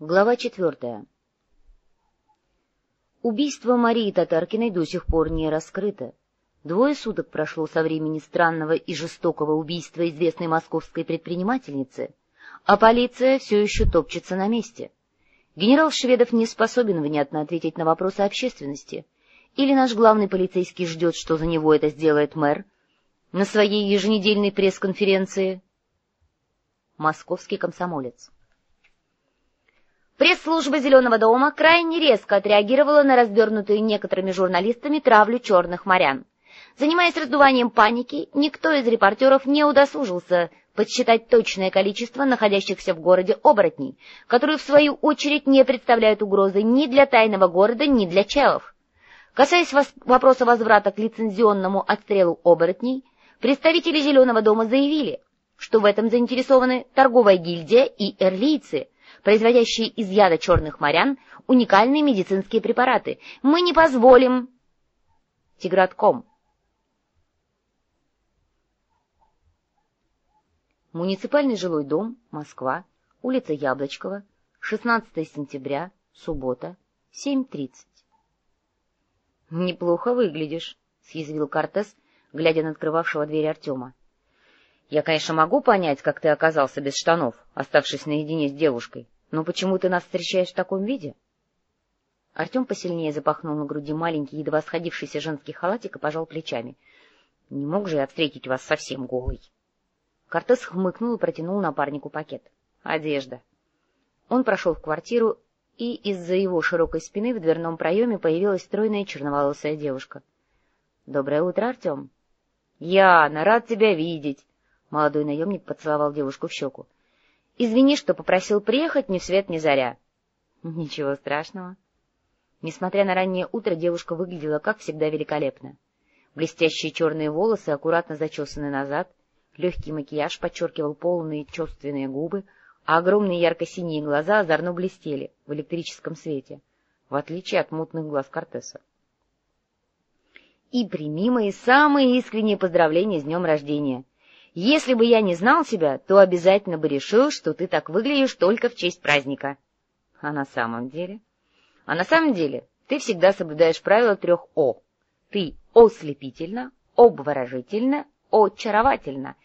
Глава четвертая. Убийство Марии Татаркиной до сих пор не раскрыто. Двое суток прошло со времени странного и жестокого убийства известной московской предпринимательницы, а полиция все еще топчется на месте. Генерал Шведов не способен внятно ответить на вопросы общественности. Или наш главный полицейский ждет, что за него это сделает мэр на своей еженедельной пресс-конференции. Московский комсомолец. Пресс-служба «Зеленого дома» крайне резко отреагировала на развернутую некоторыми журналистами травлю черных морян. Занимаясь раздуванием паники, никто из репортеров не удосужился подсчитать точное количество находящихся в городе оборотней, которые, в свою очередь, не представляют угрозы ни для тайного города, ни для челов. Касаясь вопроса возврата к лицензионному отстрелу оборотней, представители «Зеленого дома» заявили, что в этом заинтересованы торговая гильдия и эрлийцы – производящие из яда черных морян уникальные медицинские препараты. Мы не позволим... Тигратком. Муниципальный жилой дом, Москва, улица Яблочкова, 16 сентября, суббота, 7.30. — Неплохо выглядишь, — съязвил Кортес, глядя на открывавшего дверь Артема. — Я, конечно, могу понять, как ты оказался без штанов, оставшись наедине с девушкой, но почему ты нас встречаешь в таком виде? Артем посильнее запахнул на груди маленький, едва сходившийся женский халатик и пожал плечами. — Не мог же я встретить вас совсем голый. Кортес хмыкнул и протянул напарнику пакет. — Одежда. Он прошел в квартиру, и из-за его широкой спины в дверном проеме появилась стройная черноволосая девушка. — Доброе утро, Артем. — Яна, рад тебя видеть! Молодой наемник поцеловал девушку в щеку. Извини, что попросил приехать ни свет ни заря. Ничего страшного. Несмотря на раннее утро, девушка выглядела, как всегда, великолепно. Блестящие черные волосы аккуратно зачесаны назад, легкий макияж подчеркивал полные чувственные губы, а огромные ярко-синие глаза озорно блестели в электрическом свете, в отличие от мутных глаз Кортеса. И прими мои самые искренние поздравления с днем рождения. Если бы я не знал тебя, то обязательно бы решил, что ты так выглядишь только в честь праздника. А на самом деле? А на самом деле ты всегда соблюдаешь правило трех «о». Ты ослепительно, обворожительно, очаровательно.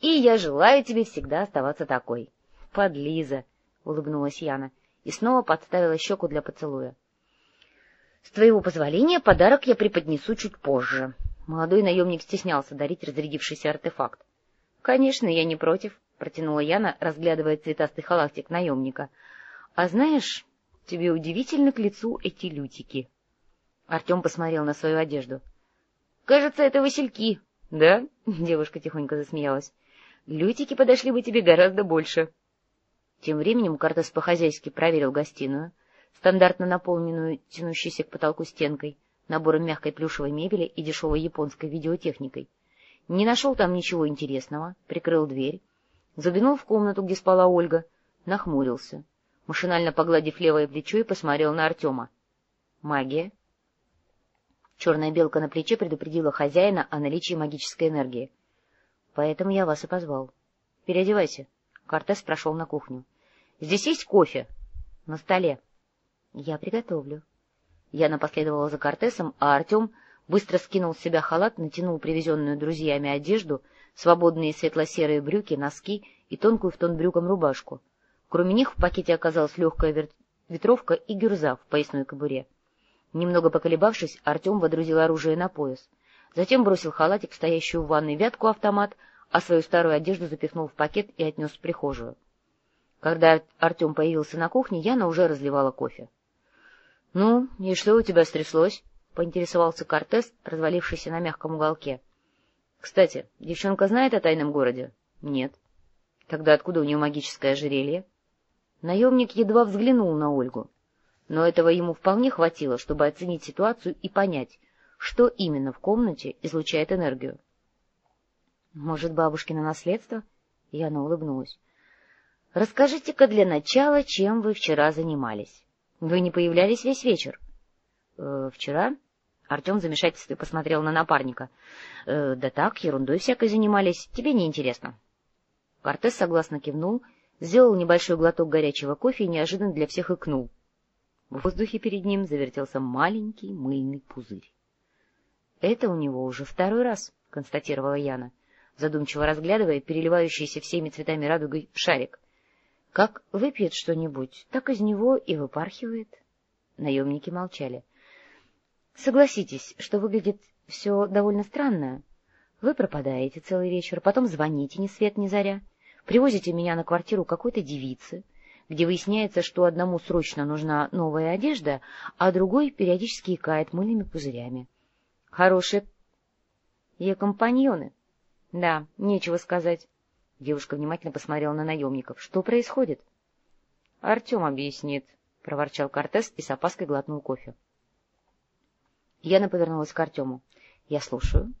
И я желаю тебе всегда оставаться такой. Подлиза, — улыбнулась Яна и снова подставила щеку для поцелуя. — С твоего позволения подарок я преподнесу чуть позже. Молодой наемник стеснялся дарить разрядившийся артефакт. — Конечно, я не против, — протянула Яна, разглядывая цветастый халатик наемника. — А знаешь, тебе удивительно к лицу эти лютики. Артем посмотрел на свою одежду. — Кажется, это васильки. — Да? — девушка тихонько засмеялась. — Лютики подошли бы тебе гораздо больше. Тем временем Картес по-хозяйски проверил гостиную, стандартно наполненную тянущейся к потолку стенкой, набором мягкой плюшевой мебели и дешевой японской видеотехникой. Не нашел там ничего интересного, прикрыл дверь, заглянул в комнату, где спала Ольга, нахмурился, машинально погладив левое плечо и посмотрел на Артема. Магия. Черная белка на плече предупредила хозяина о наличии магической энергии. — Поэтому я вас и позвал. — Переодевайся. Кортес прошел на кухню. — Здесь есть кофе? — На столе. — Я приготовлю. Я напоследовала за Кортесом, а Артем быстро скинул с себя халат, натянул привезенную друзьями одежду, свободные светло-серые брюки, носки и тонкую в тон брюком рубашку. Кроме них в пакете оказалась легкая ветровка и гюрза в поясной кобуре. Немного поколебавшись, Артем водрузил оружие на пояс. Затем бросил халатик в стоящую в ванной вятку автомат, а свою старую одежду запихнул в пакет и отнес в прихожую. Когда Артем появился на кухне, Яна уже разливала кофе. — Ну, и что у тебя стряслось? — поинтересовался Кортес, развалившийся на мягком уголке. — Кстати, девчонка знает о тайном городе? — Нет. — Тогда откуда у нее магическое ожерелье? Наемник едва взглянул на Ольгу, но этого ему вполне хватило, чтобы оценить ситуацию и понять, что именно в комнате излучает энергию. — Может, бабушкино наследство? — Яна улыбнулась. — Расскажите-ка для начала, чем вы вчера занимались. Вы не появлялись весь вечер. «Э, — Вчера? Артем в замешательстве посмотрел на напарника. «Э, — Да так, ерундой всякой занимались. Тебе не интересно. Кортес согласно кивнул, сделал небольшой глоток горячего кофе и неожиданно для всех икнул. В воздухе перед ним завертелся маленький мыльный пузырь. — Это у него уже второй раз, — констатировала Яна, задумчиво разглядывая переливающийся всеми цветами радугой шарик. — Как выпьет что-нибудь, так из него и выпархивает. Наемники молчали. — Согласитесь, что выглядит все довольно странно. Вы пропадаете целый вечер, потом звоните ни свет ни заря, привозите меня на квартиру какой-то девицы, где выясняется, что одному срочно нужна новая одежда, а другой периодически икает мыльными пузырями. Хорошие ее компаньоны. Да, нечего сказать. Девушка внимательно посмотрела на наемников. Что происходит? — Артем объяснит, — проворчал Кортес и с опаской глотнул кофе. Яна повернулась к Артему. — Я слушаю.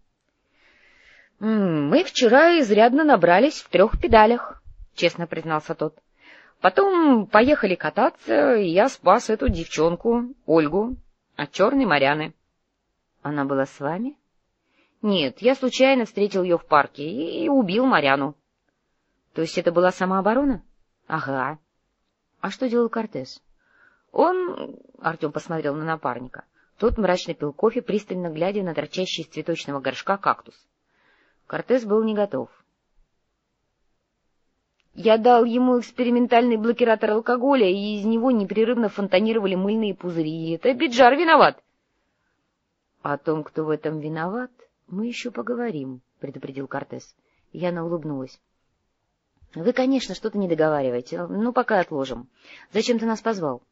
— Мы вчера изрядно набрались в трех педалях, — честно признался тот. Потом поехали кататься, и я спас эту девчонку, Ольгу, от черной Маряны. — Она была с вами? — Нет, я случайно встретил ее в парке и убил Маряну. — То есть это была самооборона? — Ага. — А что делал Кортес? — Он... — Артем посмотрел на напарника. Тот мрачно пил кофе, пристально глядя на торчащий из цветочного горшка кактус. Кортес был не готов. — я дал ему экспериментальный блокиратор алкоголя, и из него непрерывно фонтанировали мыльные пузыри. Это Биджар виноват. — О том, кто в этом виноват, мы еще поговорим, — предупредил Кортес. Яна улыбнулась. — Вы, конечно, что-то не договариваете, но пока отложим. Зачем ты нас позвал?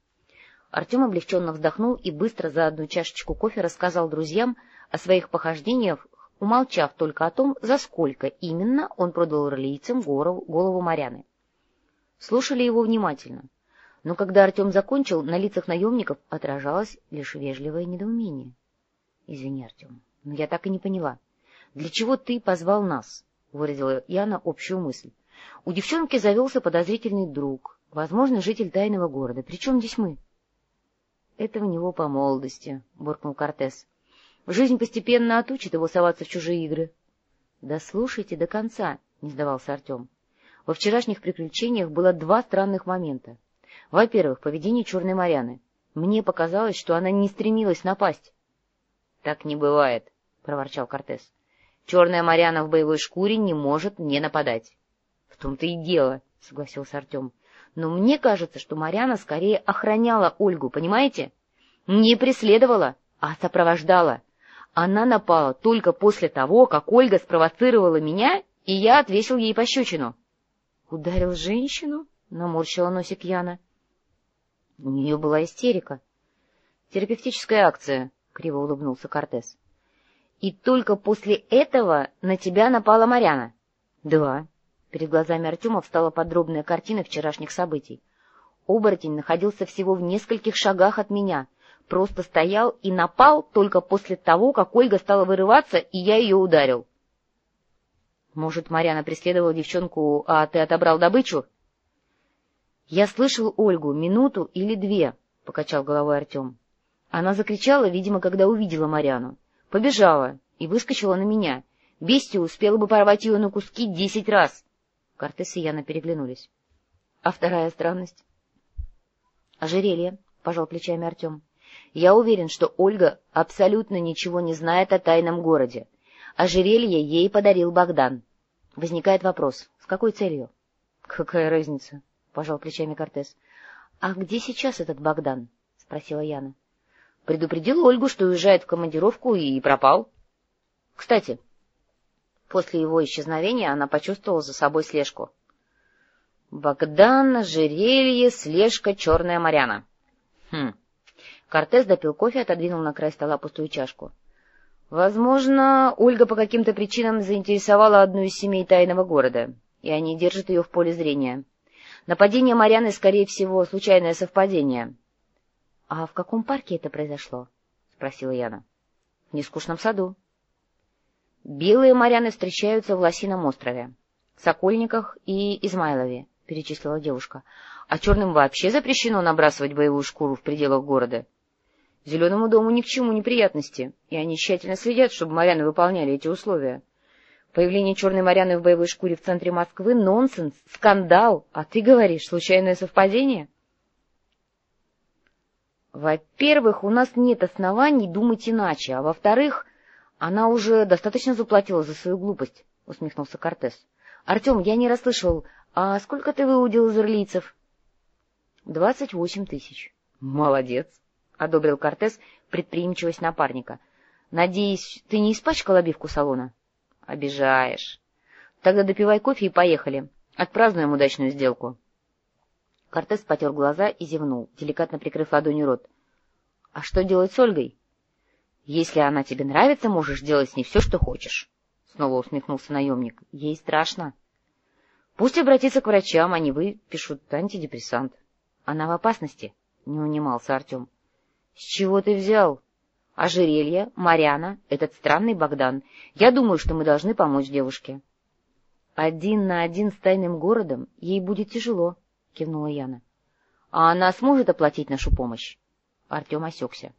Артем облегченно вздохнул и быстро за одну чашечку кофе рассказал друзьям о своих похождениях умолчав только о том, за сколько именно он продал ролийцам голову, Маряны. Слушали его внимательно, но когда Артем закончил, на лицах наемников отражалось лишь вежливое недоумение. — Извини, Артем, но я так и не поняла. Для чего ты позвал нас? — выразила Яна общую мысль. У девчонки завелся подозрительный друг, возможно, житель тайного города. Причем здесь мы? — Это в него по молодости, — буркнул Кортес. Жизнь постепенно отучит его соваться в чужие игры. — Да слушайте до конца, — не сдавался Артем. Во вчерашних приключениях было два странных момента. Во-первых, поведение Черной Маряны. Мне показалось, что она не стремилась напасть. — Так не бывает, — проворчал Кортес. — Черная Марьяна в боевой шкуре не может не нападать. — В том-то и дело, — согласился Артем. — Но мне кажется, что Марьяна скорее охраняла Ольгу, понимаете? Не преследовала, а сопровождала. Она напала только после того, как Ольга спровоцировала меня, и я отвесил ей пощечину. — Ударил женщину? — наморщила носик Яна. У нее была истерика. — Терапевтическая акция, — криво улыбнулся Кортес. — И только после этого на тебя напала Маряна? — Да. Перед глазами Артема встала подробная картина вчерашних событий. Оборотень находился всего в нескольких шагах от меня — просто стоял и напал только после того, как Ольга стала вырываться, и я ее ударил. — Может, Марьяна преследовала девчонку, а ты отобрал добычу? — Я слышал Ольгу минуту или две, — покачал головой Артем. Она закричала, видимо, когда увидела Марьяну. Побежала и выскочила на меня. Бестия успела бы порвать ее на куски десять раз. Кортес и Яна переглянулись. — А вторая странность? — Ожерелье, — пожал плечами Артем. Я уверен, что Ольга абсолютно ничего не знает о тайном городе. Ожерелье ей подарил Богдан. Возникает вопрос, с какой целью? — Какая разница? — пожал плечами Кортес. — А где сейчас этот Богдан? — спросила Яна. — Предупредил Ольгу, что уезжает в командировку и пропал. Кстати, после его исчезновения она почувствовала за собой слежку. — Богдан, ожерелье, слежка, черная Маряна. Хм... Кортес допил кофе и отодвинул на край стола пустую чашку. Возможно, Ольга по каким-то причинам заинтересовала одну из семей тайного города, и они держат ее в поле зрения. Нападение Марьяны, скорее всего, случайное совпадение. — А в каком парке это произошло? — спросила Яна. — В нескучном саду. — Белые Марьяны встречаются в Лосином острове, Сокольниках и Измайлове, — перечислила девушка. — А черным вообще запрещено набрасывать боевую шкуру в пределах города. — Зеленому дому ни к чему неприятности, и они тщательно следят, чтобы моряны выполняли эти условия. Появление черной Марьяны в боевой шкуре в центре Москвы — нонсенс, скандал, а ты говоришь, случайное совпадение? Во-первых, у нас нет оснований думать иначе, а во-вторых, она уже достаточно заплатила за свою глупость, — усмехнулся Кортес. — Артем, я не расслышал, а сколько ты выудил из ирлийцев? — Двадцать восемь тысяч. — Молодец, — одобрил Кортес предприимчивость напарника. — Надеюсь, ты не испачкал обивку салона? — Обижаешь. Тогда допивай кофе и поехали. Отпразднуем удачную сделку. Кортес потер глаза и зевнул, деликатно прикрыв ладонью рот. — А что делать с Ольгой? — Если она тебе нравится, можешь делать с ней все, что хочешь. Снова усмехнулся наемник. — Ей страшно. — Пусть обратится к врачам, они выпишут антидепрессант. — Она в опасности, — не унимался Артем. — С чего ты взял? — Ожерелье, Марьяна, этот странный Богдан. Я думаю, что мы должны помочь девушке. — Один на один с тайным городом ей будет тяжело, — кивнула Яна. — А она сможет оплатить нашу помощь? Артем осекся.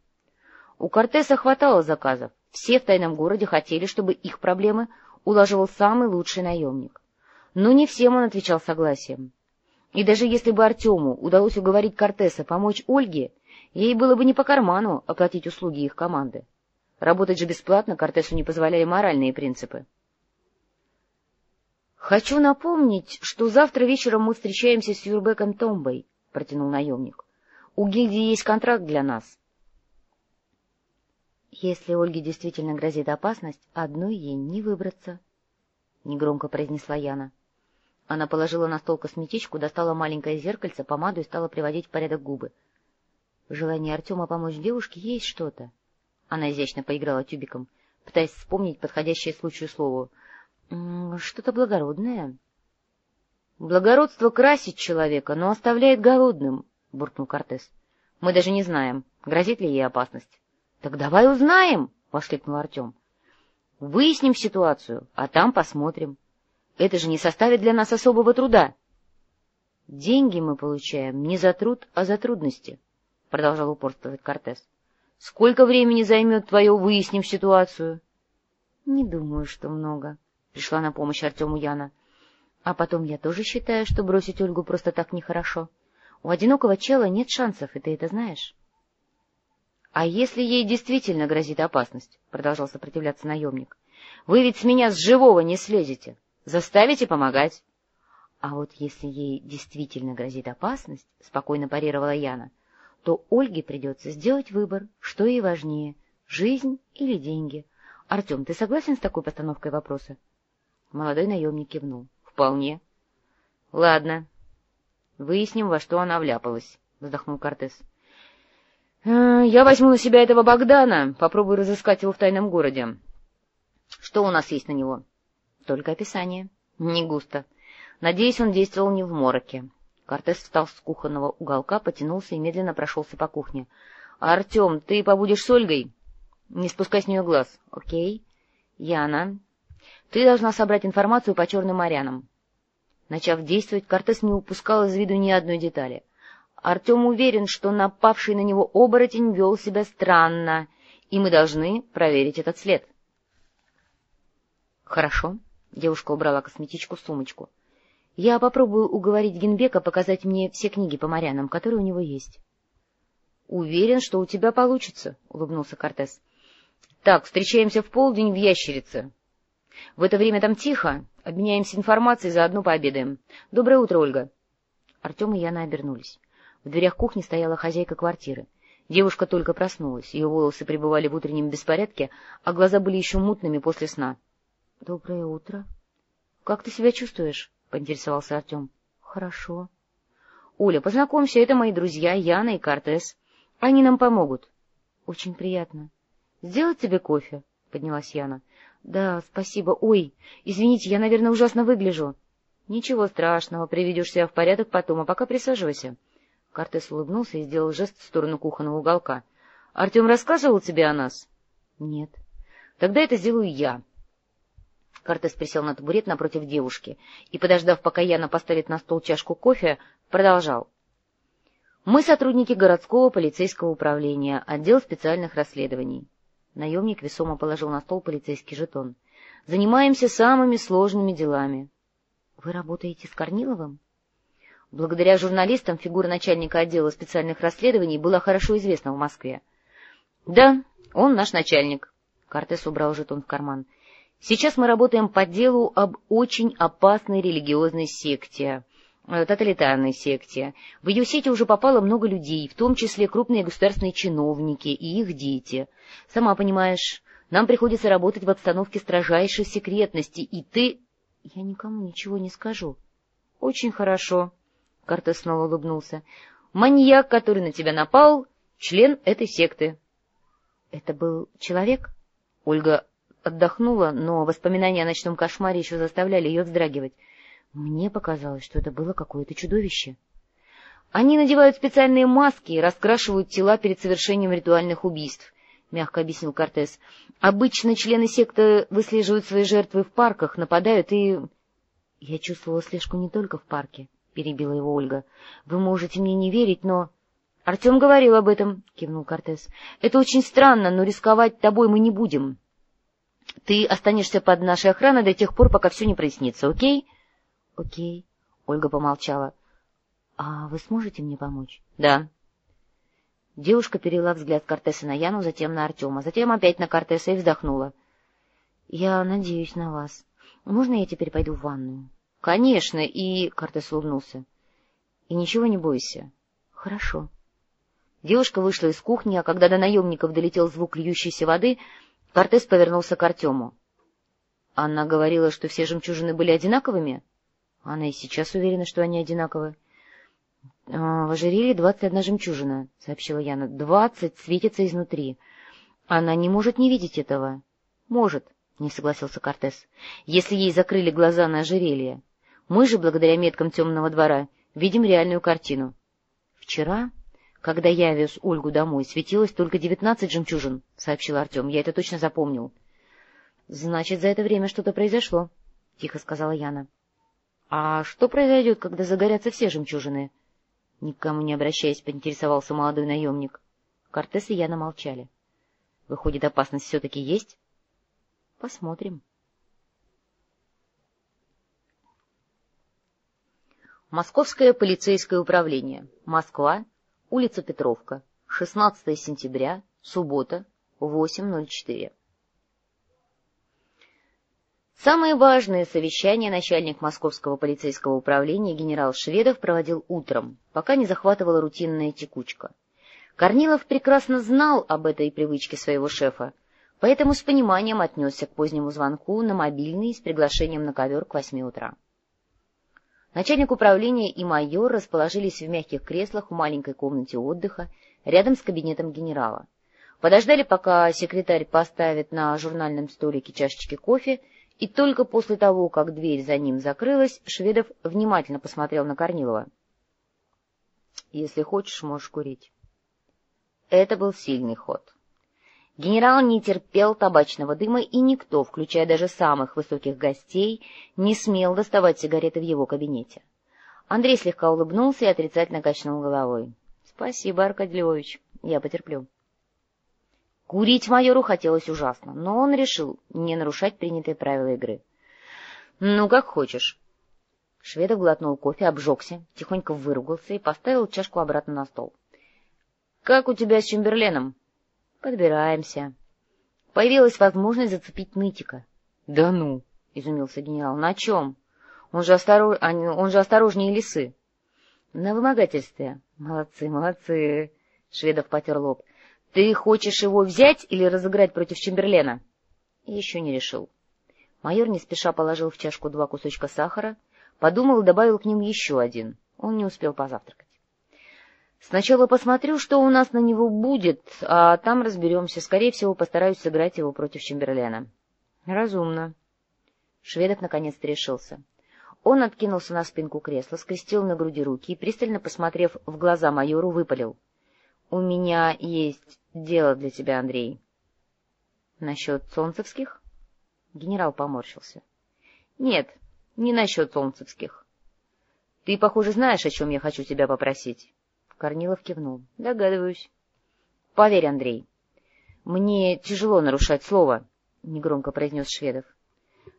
У Кортеса хватало заказов. Все в тайном городе хотели, чтобы их проблемы улаживал самый лучший наемник. Но не всем он отвечал согласием. И даже если бы Артему удалось уговорить Кортеса помочь Ольге, ей было бы не по карману оплатить услуги их команды. Работать же бесплатно Кортесу не позволяли моральные принципы. «Хочу напомнить, что завтра вечером мы встречаемся с Юрбеком Томбой», — протянул наемник. «У гильдии есть контракт для нас». «Если Ольге действительно грозит опасность, одной ей не выбраться», — негромко произнесла Яна. Она положила на стол косметичку, достала маленькое зеркальце, помаду и стала приводить в порядок губы. В желании Артема помочь девушке есть что-то. Она изящно поиграла тюбиком, пытаясь вспомнить подходящее случаю слово — что-то благородное. — Благородство красит человека, но оставляет голодным, — буркнул Кортес. — Мы даже не знаем, грозит ли ей опасность. — Так давай узнаем, — воскликнул Артем. — Выясним ситуацию, а там посмотрим. Это же не составит для нас особого труда. — Деньги мы получаем не за труд, а за трудности, — продолжал упорствовать Кортес. — Сколько времени займет твое «выясним ситуацию»? — Не думаю, что много, Пришла на помощь Артему Яна. А потом я тоже считаю, что бросить Ольгу просто так нехорошо. У одинокого чела нет шансов, и ты это знаешь. — А если ей действительно грозит опасность? — продолжал сопротивляться наемник. — Вы ведь с меня с живого не слезете. Заставите помогать. — А вот если ей действительно грозит опасность, — спокойно парировала Яна, — то Ольге придется сделать выбор, что ей важнее — жизнь или деньги. Артем, ты согласен с такой постановкой вопроса? — Молодой наемник кивнул. — Вполне. — Ладно. Выясним, во что она вляпалась, — вздохнул Кортес. «Э, — Я возьму на себя этого Богдана, попробую разыскать его в тайном городе. Что у нас есть на него? — Только описание. — Не густо. Надеюсь, он действовал не в мороке. Кортес встал с кухонного уголка, потянулся и медленно прошелся по кухне. — Артем, ты побудешь с Ольгой? — Не спускай с нее глаз. — Окей. — Яна, ты должна собрать информацию по черным морянам. Начав действовать, Кортес не упускал из виду ни одной детали. Артем уверен, что напавший на него оборотень вел себя странно, и мы должны проверить этот след. — Хорошо. Девушка убрала косметичку в сумочку. — Я попробую уговорить Генбека показать мне все книги по морянам, которые у него есть. — Уверен, что у тебя получится, — улыбнулся Кортес. — Так, встречаемся в полдень в Ящерице. В это время там тихо. Обменяемся информацией, заодно пообедаем. Доброе утро, Ольга. Артем и Яна обернулись. В дверях кухни стояла хозяйка квартиры. Девушка только проснулась, ее волосы пребывали в утреннем беспорядке, а глаза были еще мутными после сна. — Доброе утро. — Как ты себя чувствуешь? — поинтересовался Артем. — Хорошо. — Оля, познакомься, это мои друзья Яна и Кортес. Они нам помогут. — Очень приятно. — Сделать тебе кофе? — поднялась Яна. — Да, спасибо. Ой, извините, я, наверное, ужасно выгляжу. — Ничего страшного, приведешь себя в порядок потом, а пока присаживайся. Кортес улыбнулся и сделал жест в сторону кухонного уголка. — Артем рассказывал тебе о нас? — Нет. — Тогда это сделаю я. Кортес присел на табурет напротив девушки и, подождав, пока Яна поставит на стол чашку кофе, продолжал. — Мы сотрудники городского полицейского управления, отдел специальных расследований. Наемник весомо положил на стол полицейский жетон. Занимаемся самыми сложными делами. — Вы работаете с Корниловым? Благодаря журналистам фигура начальника отдела специальных расследований была хорошо известна в Москве. — Да, он наш начальник. Кортес убрал жетон в карман. — Сейчас мы работаем по делу об очень опасной религиозной секте, э, тоталитарной секте. В ее сети уже попало много людей, в том числе крупные государственные чиновники и их дети. Сама понимаешь, нам приходится работать в обстановке строжайшей секретности, и ты... — Я никому ничего не скажу. — Очень хорошо. Кортес снова улыбнулся. — Маньяк, который на тебя напал, член этой секты. — Это был человек? Ольга отдохнула, но воспоминания о ночном кошмаре еще заставляли ее вздрагивать. Мне показалось, что это было какое-то чудовище. Они надевают специальные маски и раскрашивают тела перед совершением ритуальных убийств, — мягко объяснил Кортес. Обычно члены секты выслеживают свои жертвы в парках, нападают и... Я чувствовала слежку не только в парке, — перебила его Ольга. — Вы можете мне не верить, но... — Артем говорил об этом, — кивнул Кортес. — Это очень странно, но рисковать тобой мы не будем. Ты останешься под нашей охраной до тех пор, пока все не прояснится, окей? — Окей, — Ольга помолчала. — А вы сможете мне помочь? — Да. Девушка перевела взгляд Кортеса на Яну, затем на Артема, затем опять на Кортеса и вздохнула. — Я надеюсь на вас. Можно я теперь пойду в ванную? — Конечно, и... — Кортес улыбнулся. — И ничего не бойся. — Хорошо. Девушка вышла из кухни, а когда до наемников долетел звук льющейся воды, Кортес повернулся к Артему. — Она говорила, что все жемчужины были одинаковыми? Она и сейчас уверена, что они одинаковы. — В ожерелье двадцать одна жемчужина, — сообщила Яна. — Двадцать светится изнутри. Она не может не видеть этого. — Может, — не согласился Кортес, — если ей закрыли глаза на ожерелье. Мы же, благодаря меткам темного двора, видим реальную картину. Вчера когда я вез Ольгу домой, светилось только девятнадцать жемчужин, — сообщил Артем. Я это точно запомнил. — Значит, за это время что-то произошло, — тихо сказала Яна. — А что произойдет, когда загорятся все жемчужины? Никому не обращаясь, поинтересовался молодой наемник. Кортес и Яна молчали. — Выходит, опасность все-таки есть? — Посмотрим. Московское полицейское управление. Москва, улица Петровка, 16 сентября, суббота, 8.04. Самые важные совещания начальник Московского полицейского управления генерал Шведов проводил утром, пока не захватывала рутинная текучка. Корнилов прекрасно знал об этой привычке своего шефа, поэтому с пониманием отнесся к позднему звонку на мобильный с приглашением на ковер к восьми утра. Начальник управления и майор расположились в мягких креслах в маленькой комнате отдыха рядом с кабинетом генерала. Подождали, пока секретарь поставит на журнальном столике чашечки кофе, и только после того, как дверь за ним закрылась, Шведов внимательно посмотрел на Корнилова. — Если хочешь, можешь курить. Это был сильный ход. Генерал не терпел табачного дыма, и никто, включая даже самых высоких гостей, не смел доставать сигареты в его кабинете. Андрей слегка улыбнулся и отрицательно качнул головой. — Спасибо, Аркадий Львович, я потерплю. Курить майору хотелось ужасно, но он решил не нарушать принятые правила игры. — Ну, как хочешь. Шведов глотнул кофе, обжегся, тихонько выругался и поставил чашку обратно на стол. — Как у тебя с Чемберленом? — Подбираемся. Появилась возможность зацепить нытика. — Да ну! — изумился генерал. — На чем? Он же, осторож... Он же осторожнее лисы. — На вымогательстве. — Молодцы, молодцы! — Шведов потер лоб. — Ты хочешь его взять или разыграть против Чемберлена? — Еще не решил. Майор не спеша положил в чашку два кусочка сахара, подумал и добавил к ним еще один. Он не успел позавтракать. Сначала посмотрю, что у нас на него будет, а там разберемся. Скорее всего, постараюсь сыграть его против Чемберлена. Разумно. Шведов наконец-то решился. Он откинулся на спинку кресла, скрестил на груди руки и, пристально посмотрев в глаза майору, выпалил. — У меня есть дело для тебя, Андрей. — Насчет солнцевских? Генерал поморщился. — Нет, не насчет солнцевских. Ты, похоже, знаешь, о чем я хочу тебя попросить. Корнилов кивнул. — Догадываюсь. — Поверь, Андрей, мне тяжело нарушать слово, — негромко произнес Шведов.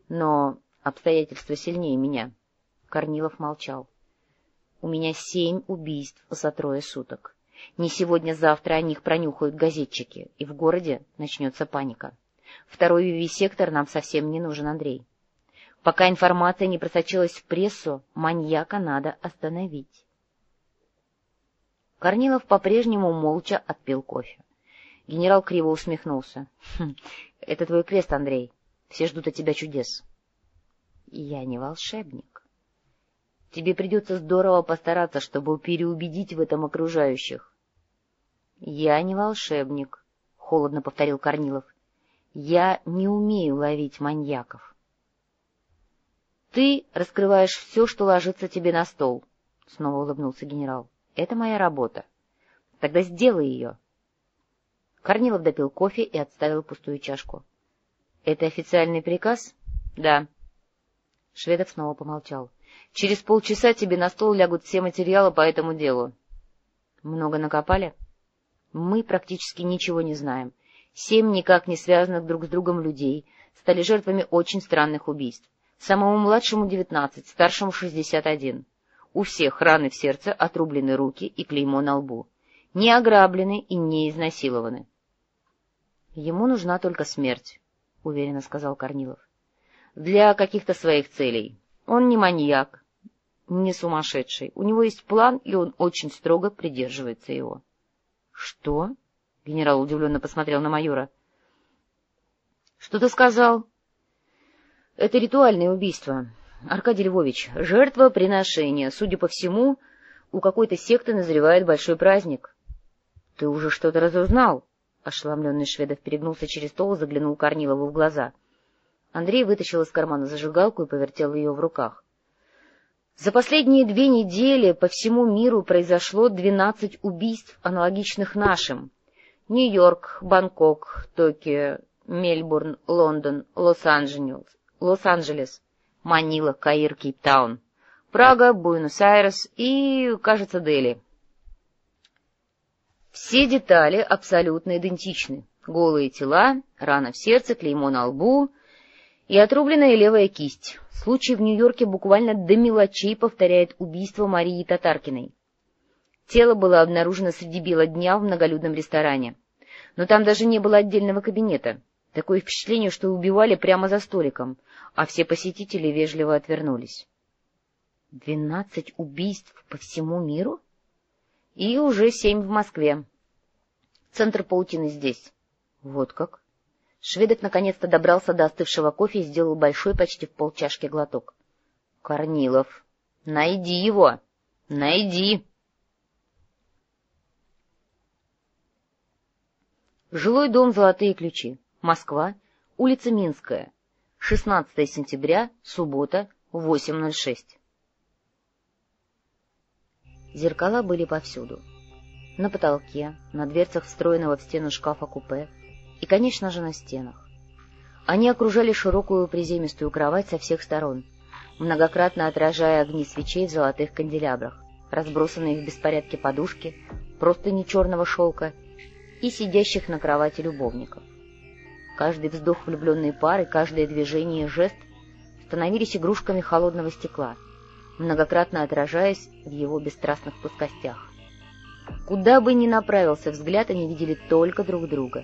Но обстоятельства сильнее меня. Корнилов молчал. У меня семь убийств за трое суток. Не сегодня-завтра о них пронюхают газетчики, и в городе начнется паника. Второй вивисектор нам совсем не нужен, Андрей. Пока информация не просочилась в прессу, маньяка надо остановить. Корнилов по-прежнему молча отпил кофе. Генерал криво усмехнулся. «Хм, — Это твой крест, Андрей. Все ждут от тебя чудес. — Я не волшебник. Тебе придется здорово постараться, чтобы переубедить в этом окружающих. — Я не волшебник, — холодно повторил Корнилов. — Я не умею ловить маньяков. — Ты раскрываешь все, что ложится тебе на стол, — снова улыбнулся генерал. — Это моя работа. Тогда сделай ее. — Корнилов допил кофе и отставил пустую чашку. — Это официальный приказ? — Да. Шведов снова помолчал. — Через полчаса тебе на стол лягут все материалы по этому делу. — Много накопали? — Мы практически ничего не знаем. Семь никак не связанных друг с другом людей стали жертвами очень странных убийств. Самому младшему — девятнадцать, старшему — шестьдесят один. У всех раны в сердце, отрублены руки и клеймо на лбу. Не ограблены и не изнасилованы. Ему нужна только смерть, — уверенно сказал Корнилов. — Для каких-то своих целей. Он не маньяк, не сумасшедший. У него есть план, и он очень строго придерживается его. — Что? — генерал удивленно посмотрел на майора. — Что ты сказал? — Это ритуальное убийство. Аркадий Львович, жертва приношения. Судя по всему, у какой-то секты назревает большой праздник. — Ты уже что-то разузнал? — Ошеломленный Шведов перегнулся через стол и заглянул Корнилову в глаза. Андрей вытащил из кармана зажигалку и повертел ее в руках. За последние две недели по всему миру произошло двенадцать убийств, аналогичных нашим. Нью-Йорк, Бангкок, Токио, Мельбурн, Лондон, Лос-Анджелес, Лос-Анджелес, Манила, Каир, Кейптаун, Прага, Буэнос-Айрес и, кажется, Дели. Все детали абсолютно идентичны. Голые тела, рана в сердце, клеймо на лбу и отрубленная левая кисть. Случай в Нью-Йорке буквально до мелочей повторяет убийство Марии Татаркиной. Тело было обнаружено среди бела дня в многолюдном ресторане. Но там даже не было отдельного кабинета. Такое впечатление, что убивали прямо за столиком, а все посетители вежливо отвернулись. Двенадцать убийств по всему миру? И уже семь в Москве. Центр паутины здесь. Вот как. Шведок наконец-то добрался до остывшего кофе и сделал большой, почти в полчашки глоток. Корнилов, найди его! Найди! Жилой дом «Золотые ключи», Москва, улица Минская, 16 сентября, суббота, 8.06. Зеркала были повсюду. На потолке, на дверцах встроенного в стену шкафа-купе и, конечно же, на стенах. Они окружали широкую приземистую кровать со всех сторон, многократно отражая огни свечей в золотых канделябрах, разбросанные в беспорядке подушки, просто не черного шелка и сидящих на кровати любовников. Каждый вздох влюбленной пары, каждое движение и жест становились игрушками холодного стекла — многократно отражаясь в его бесстрастных плоскостях. Куда бы ни направился взгляд, они видели только друг друга.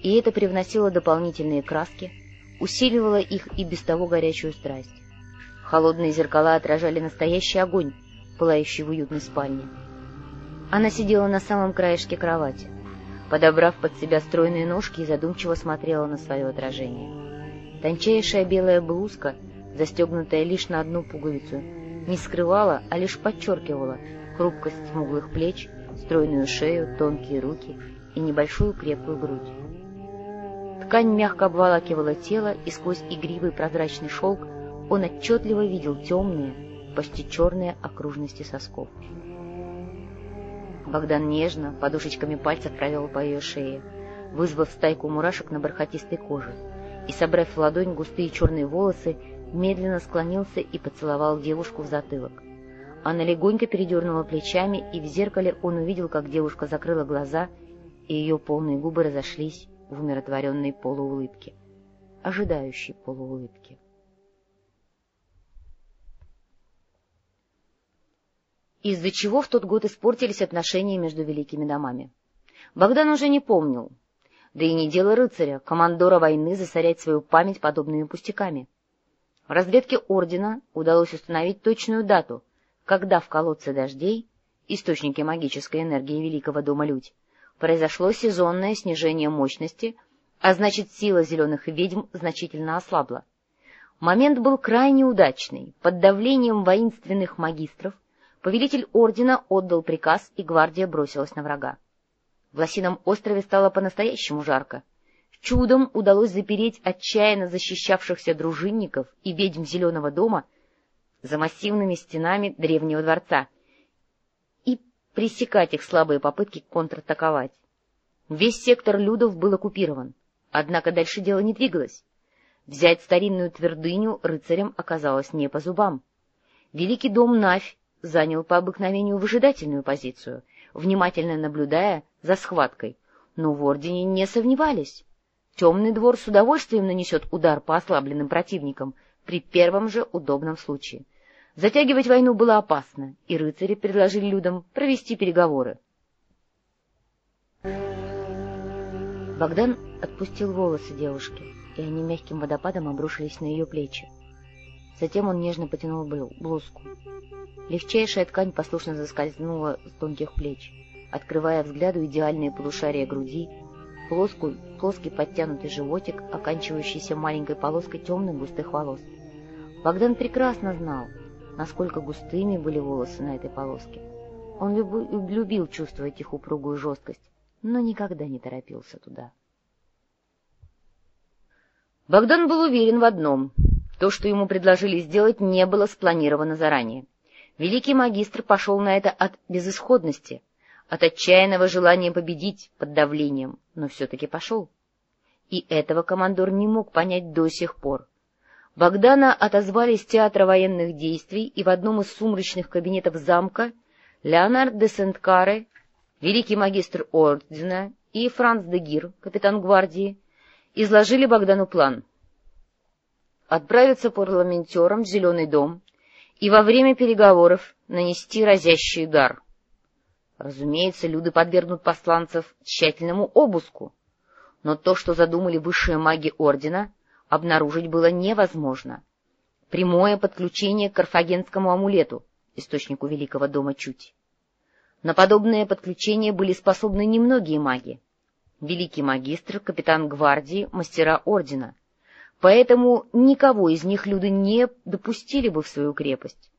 И это привносило дополнительные краски, усиливало их и без того горячую страсть. Холодные зеркала отражали настоящий огонь, пылающий в уютной спальне. Она сидела на самом краешке кровати, подобрав под себя стройные ножки и задумчиво смотрела на свое отражение. Тончайшая белая блузка, застегнутая лишь на одну пуговицу, не скрывала, а лишь подчеркивала хрупкость смуглых плеч, стройную шею, тонкие руки и небольшую крепкую грудь. Ткань мягко обволакивала тело, и сквозь игривый прозрачный шелк он отчетливо видел темные, почти черные окружности сосков. Богдан нежно, подушечками пальцев провел по ее шее, вызвав стайку мурашек на бархатистой коже, и, собрав в ладонь густые черные волосы, медленно склонился и поцеловал девушку в затылок. Она легонько передернула плечами, и в зеркале он увидел, как девушка закрыла глаза, и ее полные губы разошлись в умиротворенной полуулыбке, ожидающей полуулыбке. Из-за чего в тот год испортились отношения между великими домами. Богдан уже не помнил, да и не дело рыцаря, командора войны, засорять свою память подобными пустяками. В разведке ордена удалось установить точную дату, когда в колодце дождей, источнике магической энергии Великого дома Людь, произошло сезонное снижение мощности, а значит сила зеленых ведьм значительно ослабла. Момент был крайне удачный. Под давлением воинственных магистров повелитель ордена отдал приказ, и гвардия бросилась на врага. В Лосином острове стало по-настоящему жарко. Чудом удалось запереть отчаянно защищавшихся дружинников и ведьм Зеленого дома за массивными стенами древнего дворца и пресекать их слабые попытки контратаковать. Весь сектор Людов был оккупирован, однако дальше дело не двигалось. Взять старинную твердыню рыцарям оказалось не по зубам. Великий дом Навь занял по обыкновению выжидательную позицию, внимательно наблюдая за схваткой, но в Ордене не сомневались. Темный двор с удовольствием нанесет удар по ослабленным противникам при первом же удобном случае. Затягивать войну было опасно, и рыцари предложили людям провести переговоры. Богдан отпустил волосы девушки, и они мягким водопадом обрушились на ее плечи. Затем он нежно потянул блузку. Легчайшая ткань послушно заскользнула с тонких плеч, открывая взгляду идеальные полушария груди, плоскую, плоский подтянутый животик, оканчивающийся маленькой полоской темных густых волос. Богдан прекрасно знал, насколько густыми были волосы на этой полоске. Он любил чувствовать их упругую жесткость, но никогда не торопился туда. Богдан был уверен в одном — то, что ему предложили сделать, не было спланировано заранее. Великий магистр пошел на это от безысходности, от отчаянного желания победить под давлением, но все-таки пошел. И этого командор не мог понять до сих пор. Богдана отозвали из театра военных действий, и в одном из сумрачных кабинетов замка Леонард де Сент-Каре, великий магистр ордена, и Франц де Гир, капитан гвардии, изложили Богдану план — отправиться парламентером в Зеленый дом и во время переговоров нанести разящий удар. Разумеется, люди подвергнут посланцев тщательному обыску, но то, что задумали высшие маги Ордена, обнаружить было невозможно. Прямое подключение к карфагенскому амулету, источнику Великого дома Чуть. На подобное подключение были способны немногие маги. Великий магистр, капитан гвардии, мастера Ордена — поэтому никого из них люди не допустили бы в свою крепость.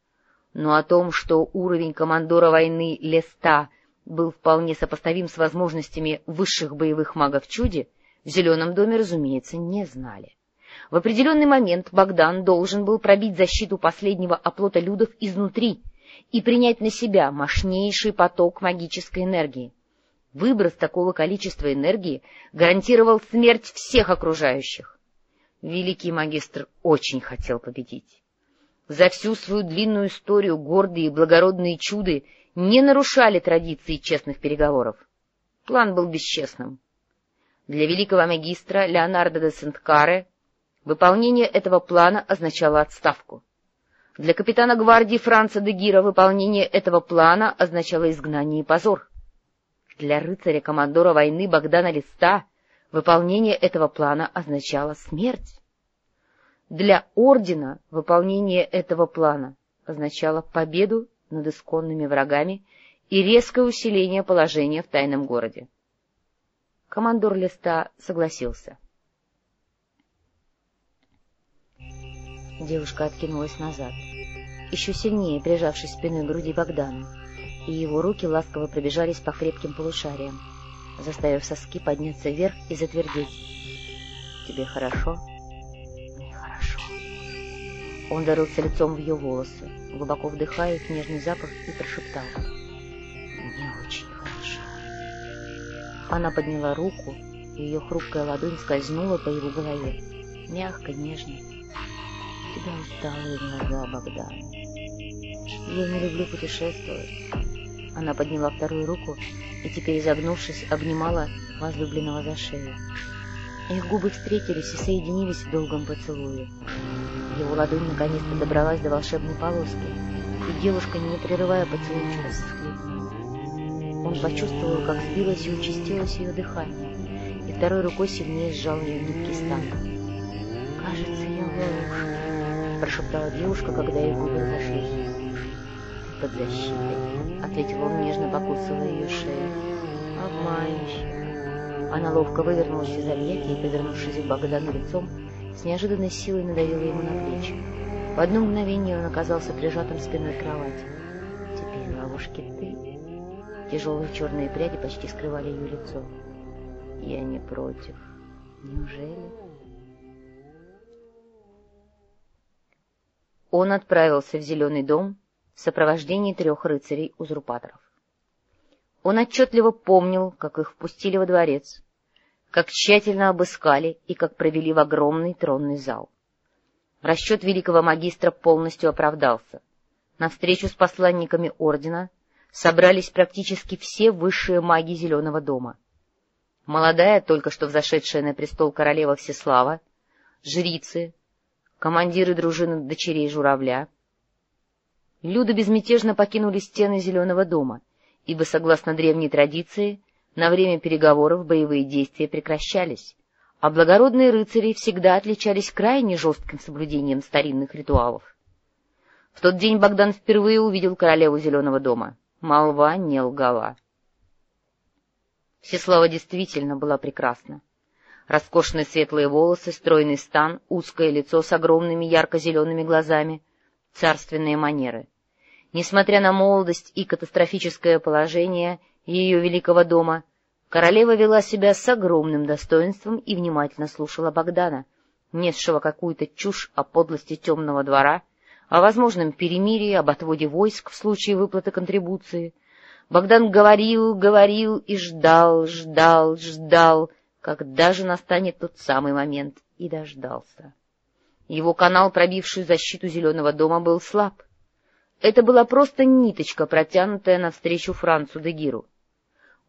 Но о том, что уровень командора войны Леста был вполне сопоставим с возможностями высших боевых магов Чуди, в Зеленом доме, разумеется, не знали. В определенный момент Богдан должен был пробить защиту последнего оплота людов изнутри и принять на себя мощнейший поток магической энергии. Выброс такого количества энергии гарантировал смерть всех окружающих. Великий магистр очень хотел победить. За всю свою длинную историю гордые и благородные чуды не нарушали традиции честных переговоров. План был бесчестным. Для великого магистра Леонардо де Сент-Каре выполнение этого плана означало отставку. Для капитана гвардии Франца де Гира выполнение этого плана означало изгнание и позор. Для рыцаря-командора войны Богдана Листа Выполнение этого плана означало смерть. Для ордена выполнение этого плана означало победу над исконными врагами и резкое усиление положения в тайном городе. Командор Листа согласился. Девушка откинулась назад, еще сильнее прижавшись спиной к груди Богдану, и его руки ласково пробежались по крепким полушариям заставив соски подняться вверх и затвердеть. «Тебе хорошо?» «Мне хорошо». Он дарился лицом в ее волосы, глубоко вдыхая их нежный запах и прошептал. «Мне очень хорошо». Она подняла руку, и ее хрупкая ладонь скользнула по его голове, мягко, нежно. «Тебя усталые глаза, Богдан. Я не люблю путешествовать». Она подняла вторую руку и теперь, изогнувшись, обнимала возлюбленного за шею. Их губы встретились и соединились в долгом поцелуе. Его ладонь наконец-то добралась до волшебной полоски, и девушка, не прерывая поцелуй всхлипнула. Он почувствовал, как сбилось и участилось ее дыхание, и второй рукой сильнее сжал ее нитки стана. «Кажется, я в ловушке», — прошептала девушка, когда их губы разошлись. «Под защитой», — ответил он, нежно покусывая ее шею. «Обманщик». Она ловко вывернулась из объятия и, повернувшись к Богдану лицом, с неожиданной силой надавила ему на плечи. В одно мгновение он оказался прижатым спиной к кровати. «Теперь в ловушке ты». Тяжелые черные пряди почти скрывали ее лицо. «Я не против. Неужели?» Он отправился в Зеленый дом в сопровождении трех рыцарей-узурпаторов. Он отчетливо помнил, как их впустили во дворец, как тщательно обыскали и как провели в огромный тронный зал. Расчет великого магистра полностью оправдался. На встречу с посланниками ордена собрались практически все высшие маги Зеленого дома. Молодая, только что взошедшая на престол королева Всеслава, жрицы, командиры дружины дочерей журавля. Люда безмятежно покинули стены Зеленого дома, ибо, согласно древней традиции, на время переговоров боевые действия прекращались, а благородные рыцари всегда отличались крайне жестким соблюдением старинных ритуалов. В тот день Богдан впервые увидел королеву Зеленого дома. Молва не лгала. Всеслава действительно была прекрасна. Роскошные светлые волосы, стройный стан, узкое лицо с огромными ярко-зелеными глазами, царственные манеры. Несмотря на молодость и катастрофическое положение ее великого дома, королева вела себя с огромным достоинством и внимательно слушала Богдана, несшего какую-то чушь о подлости темного двора, о возможном перемирии, об отводе войск в случае выплаты контрибуции. Богдан говорил, говорил и ждал, ждал, ждал, когда же настанет тот самый момент, и дождался. Его канал, пробивший защиту Зеленого дома, был слаб. Это была просто ниточка, протянутая навстречу Францу де Гиру.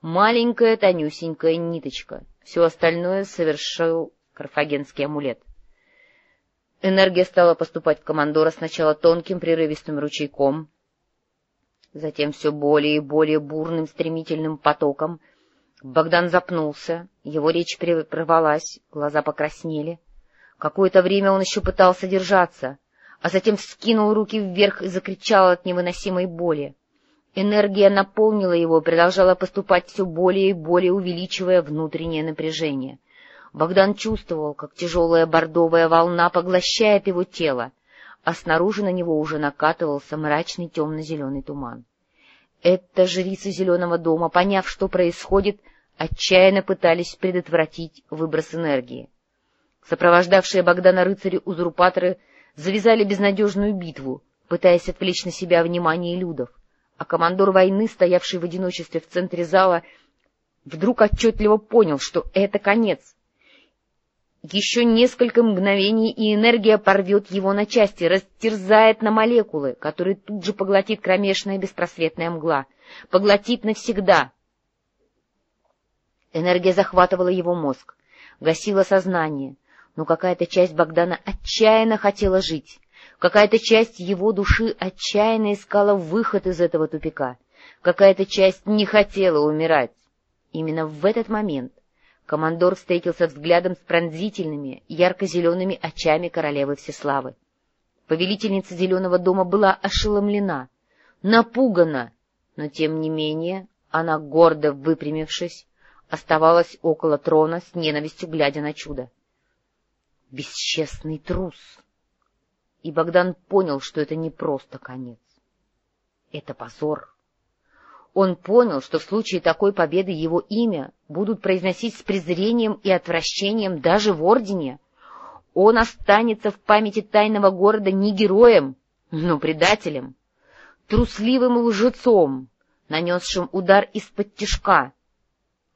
Маленькая, тонюсенькая ниточка. Все остальное совершил карфагенский амулет — Энергия стала поступать в командора сначала тонким прерывистым ручейком, затем все более и более бурным стремительным потоком. Богдан запнулся, его речь прервалась, глаза покраснели. Какое-то время он еще пытался держаться, а затем вскинул руки вверх и закричал от невыносимой боли. Энергия наполнила его и продолжала поступать все более и более, увеличивая внутреннее напряжение. Богдан чувствовал, как тяжелая бордовая волна поглощает его тело, а снаружи на него уже накатывался мрачный темно-зеленый туман. Это жрицы Зеленого дома, поняв, что происходит, отчаянно пытались предотвратить выброс энергии. Сопровождавшие Богдана рыцари-узурпаторы завязали безнадежную битву, пытаясь отвлечь на себя внимание людов, а командор войны, стоявший в одиночестве в центре зала, вдруг отчетливо понял, что это конец, еще несколько мгновений, и энергия порвет его на части, растерзает на молекулы, которые тут же поглотит кромешная беспросветная мгла. Поглотит навсегда. Энергия захватывала его мозг, гасила сознание, но какая-то часть Богдана отчаянно хотела жить. Какая-то часть его души отчаянно искала выход из этого тупика. Какая-то часть не хотела умирать. Именно в этот момент Командор встретился взглядом с пронзительными, ярко-зелеными очами королевы Всеславы. Повелительница Зеленого дома была ошеломлена, напугана, но, тем не менее, она, гордо выпрямившись, оставалась около трона с ненавистью, глядя на чудо. Бесчестный трус! И Богдан понял, что это не просто конец. Это позор. Он понял, что в случае такой победы его имя будут произносить с презрением и отвращением даже в Ордене. Он останется в памяти тайного города не героем, но предателем, трусливым лжецом, нанесшим удар из-под тишка.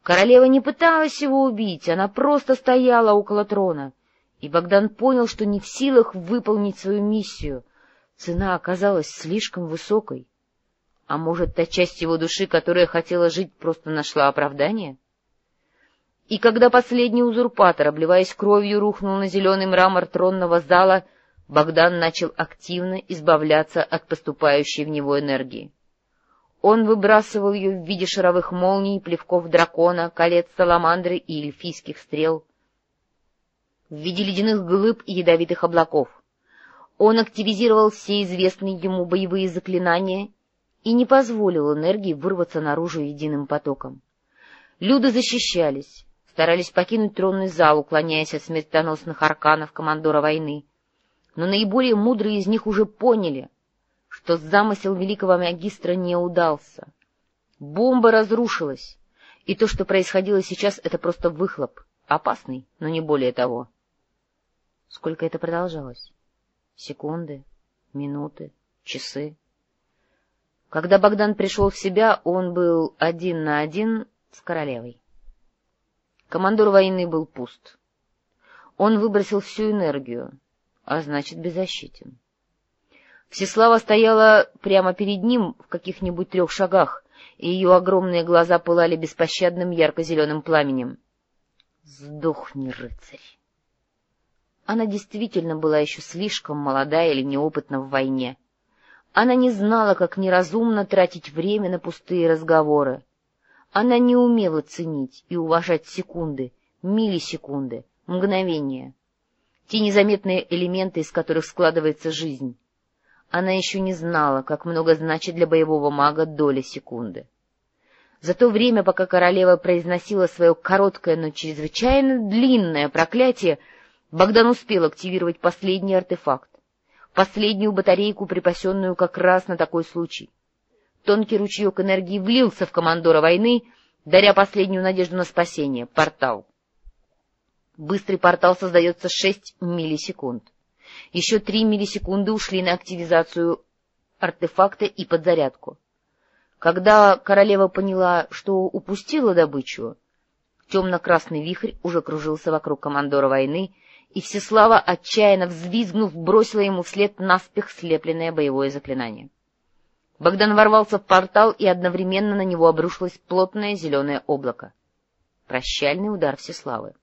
Королева не пыталась его убить, она просто стояла около трона, и Богдан понял, что не в силах выполнить свою миссию. Цена оказалась слишком высокой. А может, та часть его души, которая хотела жить, просто нашла оправдание? И когда последний узурпатор, обливаясь кровью, рухнул на зеленый мрамор тронного зала, Богдан начал активно избавляться от поступающей в него энергии. Он выбрасывал ее в виде шаровых молний, плевков дракона, колец саламандры и эльфийских стрел, в виде ледяных глыб и ядовитых облаков. Он активизировал все известные ему боевые заклинания и не позволил энергии вырваться наружу единым потоком. Люди защищались, старались покинуть тронный зал, уклоняясь от смертоносных арканов командора войны. Но наиболее мудрые из них уже поняли, что замысел великого магистра не удался. Бомба разрушилась, и то, что происходило сейчас, — это просто выхлоп, опасный, но не более того. Сколько это продолжалось? Секунды, минуты, часы. Когда Богдан пришел в себя, он был один на один с королевой. Командор войны был пуст. Он выбросил всю энергию, а значит, беззащитен. Всеслава стояла прямо перед ним в каких-нибудь трех шагах, и ее огромные глаза пылали беспощадным ярко-зеленым пламенем. «Сдохни, рыцарь!» Она действительно была еще слишком молода или неопытна в войне. Она не знала, как неразумно тратить время на пустые разговоры. Она не умела ценить и уважать секунды, миллисекунды, мгновения. Те незаметные элементы, из которых складывается жизнь. Она еще не знала, как много значит для боевого мага доля секунды. За то время, пока королева произносила свое короткое, но чрезвычайно длинное проклятие, Богдан успел активировать последний артефакт, последнюю батарейку, припасенную как раз на такой случай. Тонкий ручеек энергии влился в командора войны, даря последнюю надежду на спасение — портал. Быстрый портал создается 6 миллисекунд. Еще 3 миллисекунды ушли на активизацию артефакта и подзарядку. Когда королева поняла, что упустила добычу, темно-красный вихрь уже кружился вокруг командора войны, и Всеслава, отчаянно взвизгнув, бросила ему вслед наспех слепленное боевое заклинание. Богдан ворвался в портал, и одновременно на него обрушилось плотное зеленое облако. Прощальный удар Всеславы.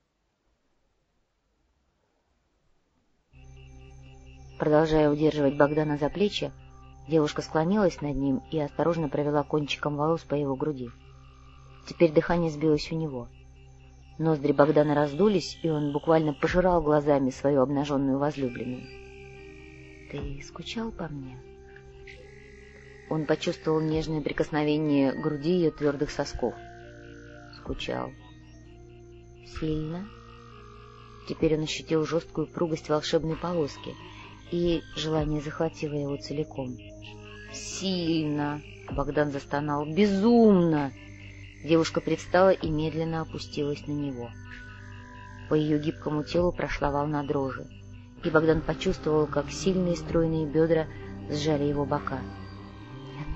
Продолжая удерживать Богдана за плечи, девушка склонилась над ним и осторожно провела кончиком волос по его груди. Теперь дыхание сбилось у него. Ноздри Богдана раздулись, и он буквально пожирал глазами свою обнаженную возлюбленную. — Ты скучал по мне? — он почувствовал нежное прикосновение груди ее твердых сосков. Скучал. Сильно? Теперь он ощутил жесткую пругость волшебной полоски, и желание захватило его целиком. «Сильно!» — Богдан застонал. «Безумно!» Девушка привстала и медленно опустилась на него. По ее гибкому телу прошла волна дрожи, и Богдан почувствовал, как сильные стройные бедра сжали его бока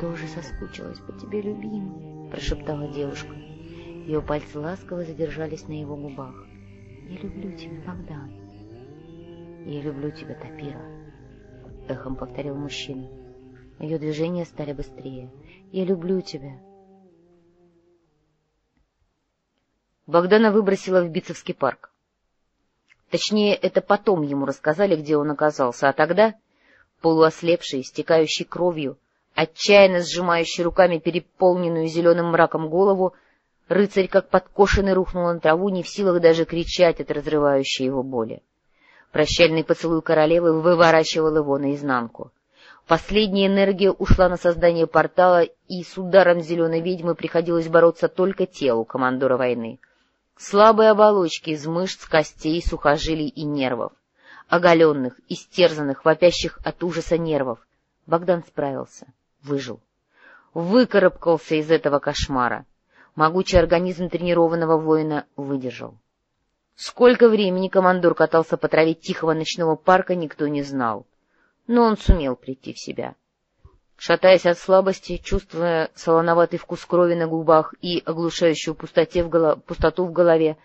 тоже соскучилась по тебе, любимый», — прошептала девушка. Ее пальцы ласково задержались на его губах. «Я люблю тебя, Богдан». «Я люблю тебя, Тапира», — эхом повторил мужчина. Ее движения стали быстрее. «Я люблю тебя». Богдана выбросила в Бицевский парк. Точнее, это потом ему рассказали, где он оказался, а тогда, полуослепший, истекающий кровью, Отчаянно сжимающий руками переполненную зеленым мраком голову, рыцарь, как подкошенный, рухнул на траву, не в силах даже кричать от разрывающей его боли. Прощальный поцелуй королевы выворачивал его наизнанку. Последняя энергия ушла на создание портала, и с ударом зеленой ведьмы приходилось бороться только телу командора войны. Слабые оболочки из мышц, костей, сухожилий и нервов. Оголенных, истерзанных, вопящих от ужаса нервов. Богдан справился выжил. Выкарабкался из этого кошмара. Могучий организм тренированного воина выдержал. Сколько времени командор катался по траве тихого ночного парка, никто не знал. Но он сумел прийти в себя. Шатаясь от слабости, чувствуя солоноватый вкус крови на губах и оглушающую пустоте в голо... пустоту в голове,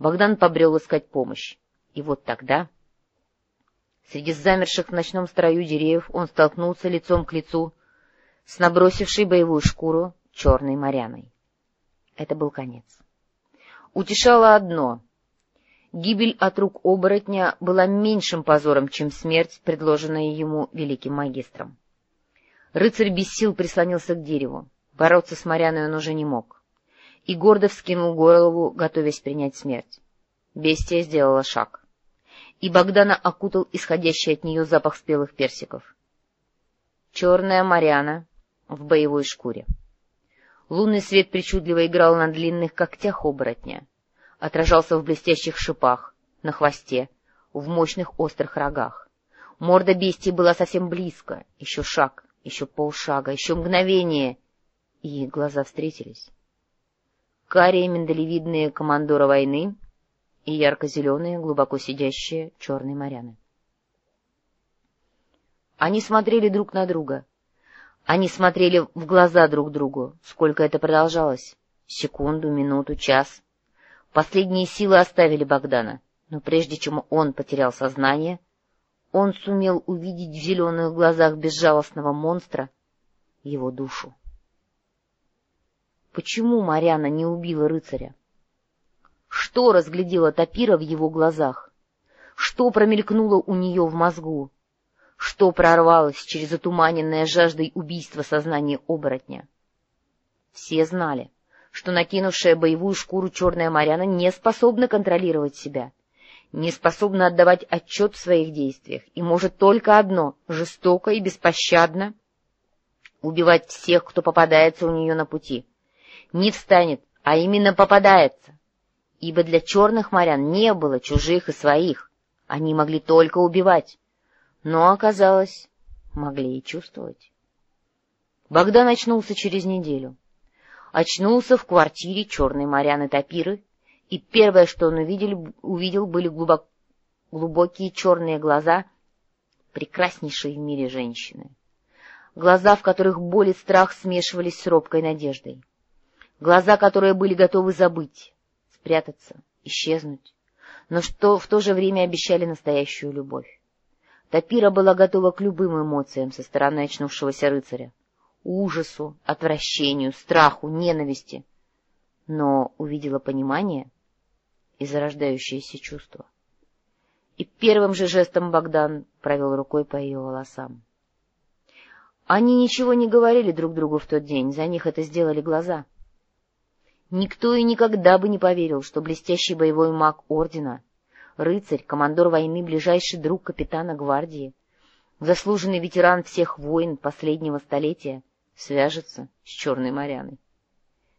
Богдан побрел искать помощь. И вот тогда... Среди замерших в ночном строю деревьев он столкнулся лицом к лицу с набросившей боевую шкуру черной моряной. Это был конец. Утешало одно. Гибель от рук оборотня была меньшим позором, чем смерть, предложенная ему великим магистром. Рыцарь без сил прислонился к дереву. Бороться с Маряной он уже не мог. И гордо вскинул голову, готовясь принять смерть. Бестия сделала шаг. И Богдана окутал исходящий от нее запах спелых персиков. Черная Марьяна в боевой шкуре. Лунный свет причудливо играл на длинных когтях оборотня, отражался в блестящих шипах, на хвосте, в мощных острых рогах. Морда бестии была совсем близко, еще шаг, еще полшага, еще мгновение, и глаза встретились. Карие миндалевидные командора войны и ярко-зеленые, глубоко сидящие черные моряны. Они смотрели друг на друга. Они смотрели в глаза друг другу. Сколько это продолжалось? Секунду, минуту, час. Последние силы оставили Богдана, но прежде чем он потерял сознание, он сумел увидеть в зеленых глазах безжалостного монстра его душу. Почему Марьяна не убила рыцаря? Что разглядела Тапира в его глазах? Что промелькнуло у нее в мозгу? Что прорвалось через затуманенное жаждой убийства сознание оборотня? Все знали, что накинувшая боевую шкуру черная Марьяна не способна контролировать себя — не способна отдавать отчет в своих действиях и может только одно — жестоко и беспощадно убивать всех, кто попадается у нее на пути. Не встанет, а именно попадается. Ибо для черных морян не было чужих и своих. Они могли только убивать. Но, оказалось, могли и чувствовать. Богдан очнулся через неделю. Очнулся в квартире черной Марьяны Тапиры и первое, что он увидел, увидел были глубок, глубокие черные глаза прекраснейшей в мире женщины. Глаза, в которых боль и страх смешивались с робкой надеждой. Глаза, которые были готовы забыть, спрятаться, исчезнуть, но что в то же время обещали настоящую любовь. Тапира была готова к любым эмоциям со стороны очнувшегося рыцаря. Ужасу, отвращению, страху, ненависти. Но увидела понимание — и зарождающееся чувство. И первым же жестом Богдан провел рукой по ее волосам. Они ничего не говорили друг другу в тот день, за них это сделали глаза. Никто и никогда бы не поверил, что блестящий боевой маг Ордена, рыцарь, командор войны, ближайший друг капитана гвардии, заслуженный ветеран всех войн последнего столетия, свяжется с Черной Моряной.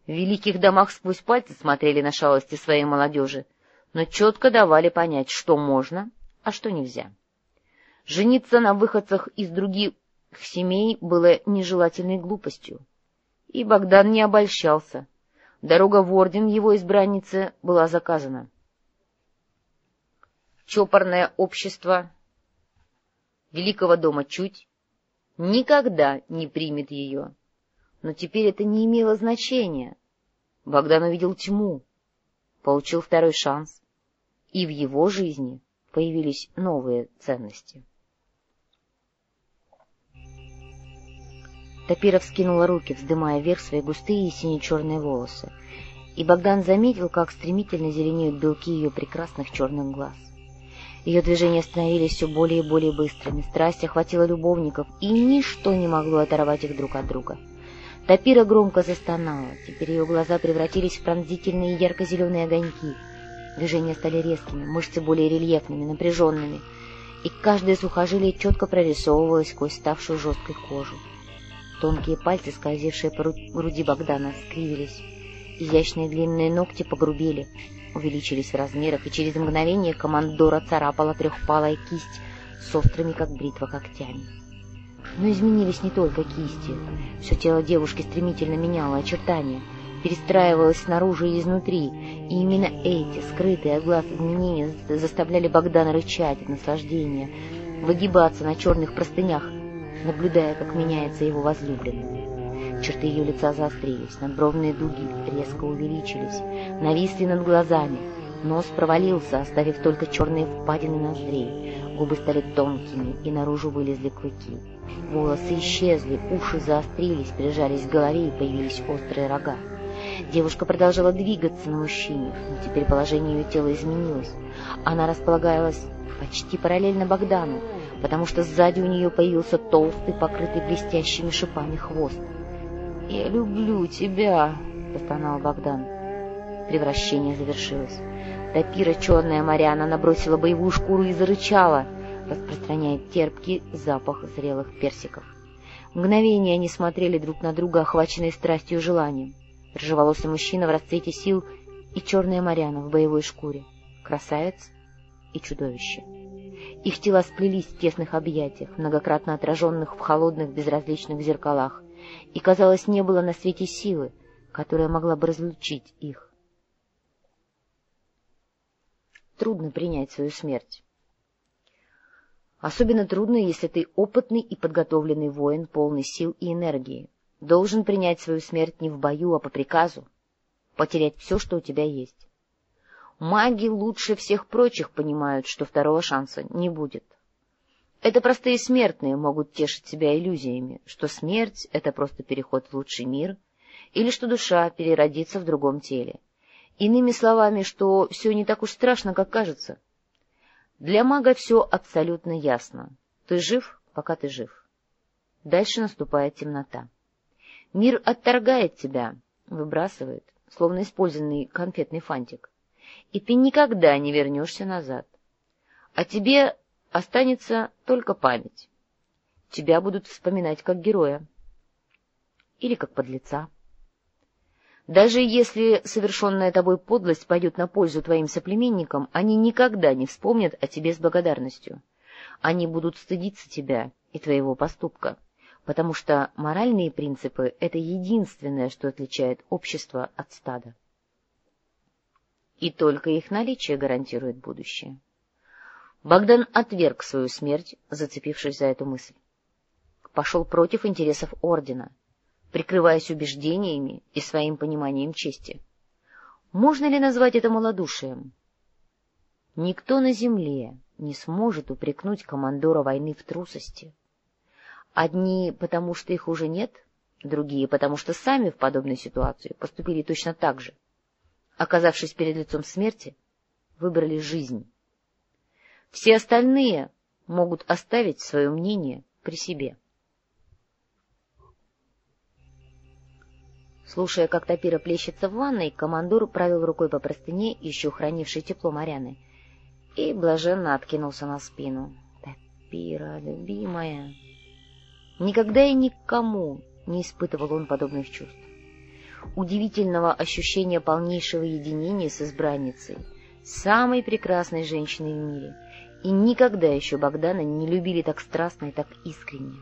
В великих домах сквозь пальцы смотрели на шалости своей молодежи, но четко давали понять, что можно, а что нельзя. Жениться на выходцах из других семей было нежелательной глупостью. И Богдан не обольщался. Дорога в орден его избранницы была заказана. Чопорное общество Великого дома Чуть никогда не примет ее. Но теперь это не имело значения. Богдан увидел тьму, получил второй шанс, и в его жизни появились новые ценности. Тапиров скинула руки, вздымая вверх свои густые и сине-черные волосы, и Богдан заметил, как стремительно зеленеют белки ее прекрасных черных глаз. Ее движения становились все более и более быстрыми, страсть охватила любовников, и ничто не могло оторвать их друг от друга. Тапира громко застонала, теперь ее глаза превратились в пронзительные ярко-зеленые огоньки — Движения стали резкими, мышцы более рельефными, напряженными, и каждое сухожилие четко прорисовывалось сквозь ставшую жесткой кожу. Тонкие пальцы, скользившие по груди Богдана, скривились. Изящные длинные ногти погрубели, увеличились в размерах, и через мгновение командора царапала трехпалая кисть с острыми, как бритва, когтями. Но изменились не только кисти. Все тело девушки стремительно меняло очертания — перестраивалась снаружи и изнутри, и именно эти, скрытые от глаз изменения, заставляли Богдана рычать от наслаждения, выгибаться на черных простынях, наблюдая, как меняется его возлюбленный. Черты ее лица заострились, надбровные дуги резко увеличились, нависли над глазами, нос провалился, оставив только черные впадины ноздрей, губы стали тонкими, и наружу вылезли клыки. Волосы исчезли, уши заострились, прижались к голове и появились острые рога. Девушка продолжала двигаться на мужчине, но теперь положение ее тела изменилось. Она располагалась почти параллельно Богдану, потому что сзади у нее появился толстый, покрытый блестящими шипами хвост. «Я люблю тебя!» — простонал Богдан. Превращение завершилось. Тапира черная Мариана набросила боевую шкуру и зарычала, распространяя терпкий запах зрелых персиков. Мгновение они смотрели друг на друга, охваченные страстью и желанием. Рыжеволосый мужчина в расцвете сил и черная Мариана в боевой шкуре. Красавец и чудовище. Их тела сплелись в тесных объятиях, многократно отраженных в холодных безразличных зеркалах, и, казалось, не было на свете силы, которая могла бы разлучить их. Трудно принять свою смерть. Особенно трудно, если ты опытный и подготовленный воин, полный сил и энергии. Должен принять свою смерть не в бою, а по приказу. Потерять все, что у тебя есть. Маги лучше всех прочих понимают, что второго шанса не будет. Это простые смертные могут тешить себя иллюзиями, что смерть — это просто переход в лучший мир, или что душа переродится в другом теле. Иными словами, что все не так уж страшно, как кажется — для мага все абсолютно ясно. Ты жив, пока ты жив. Дальше наступает темнота. Мир отторгает тебя, выбрасывает, словно использованный конфетный фантик, и ты никогда не вернешься назад. А тебе останется только память. Тебя будут вспоминать как героя или как подлеца. Даже если совершенная тобой подлость пойдет на пользу твоим соплеменникам, они никогда не вспомнят о тебе с благодарностью. Они будут стыдиться тебя и твоего поступка, потому что моральные принципы — это единственное, что отличает общество от стада. И только их наличие гарантирует будущее. Богдан отверг свою смерть, зацепившись за эту мысль. Пошел против интересов ордена — прикрываясь убеждениями и своим пониманием чести. Можно ли назвать это малодушием? Никто на земле не сможет упрекнуть командора войны в трусости. Одни потому, что их уже нет, другие потому, что сами в подобной ситуации поступили точно так же. Оказавшись перед лицом смерти, выбрали жизнь. Все остальные могут оставить свое мнение при себе. Слушая, как Тапира плещется в ванной, командор провел рукой по простыне, еще хранившей тепло Маряны, и блаженно откинулся на спину. «Тапира, любимая!» Никогда и никому не испытывал он подобных чувств. Удивительного ощущения полнейшего единения с избранницей, самой прекрасной женщиной в мире, и никогда еще Богдана не любили так страстно и так искренне.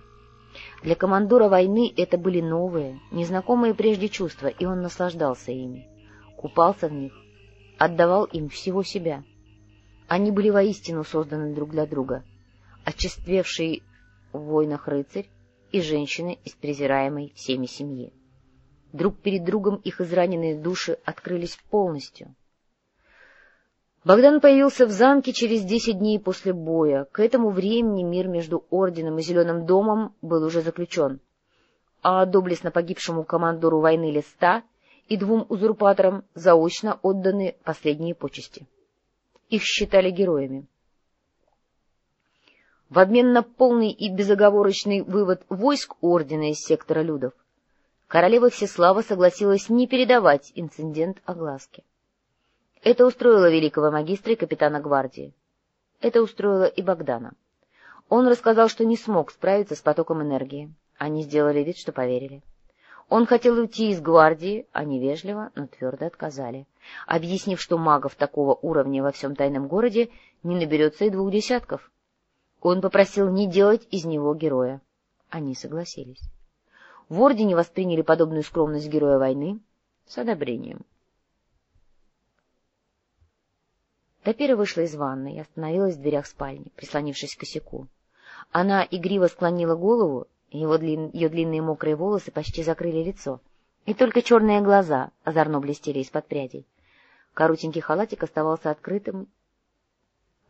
Для командора войны это были новые, незнакомые прежде чувства, и он наслаждался ими, купался в них, отдавал им всего себя. Они были воистину созданы друг для друга, очествевший в войнах рыцарь и женщины из презираемой всеми семьи. Друг перед другом их израненные души открылись полностью — Богдан появился в замке через десять дней после боя. К этому времени мир между Орденом и Зеленым домом был уже заключен, а доблестно погибшему командору войны Листа и двум узурпаторам заочно отданы последние почести. Их считали героями. В обмен на полный и безоговорочный вывод войск Ордена из сектора Людов, королева Всеслава согласилась не передавать инцидент огласке. Это устроило великого магистра и капитана гвардии. Это устроило и Богдана. Он рассказал, что не смог справиться с потоком энергии. Они сделали вид, что поверили. Он хотел уйти из гвардии, они вежливо, но твердо отказали, объяснив, что магов такого уровня во всем тайном городе не наберется и двух десятков. Он попросил не делать из него героя. Они согласились. В Ордене восприняли подобную скромность героя войны с одобрением. Тапира вышла из ванной и остановилась в дверях спальни, прислонившись к косяку. Она игриво склонила голову, его длин... ее длинные мокрые волосы почти закрыли лицо, и только черные глаза озорно блестели из-под прядей. Коротенький халатик оставался открытым,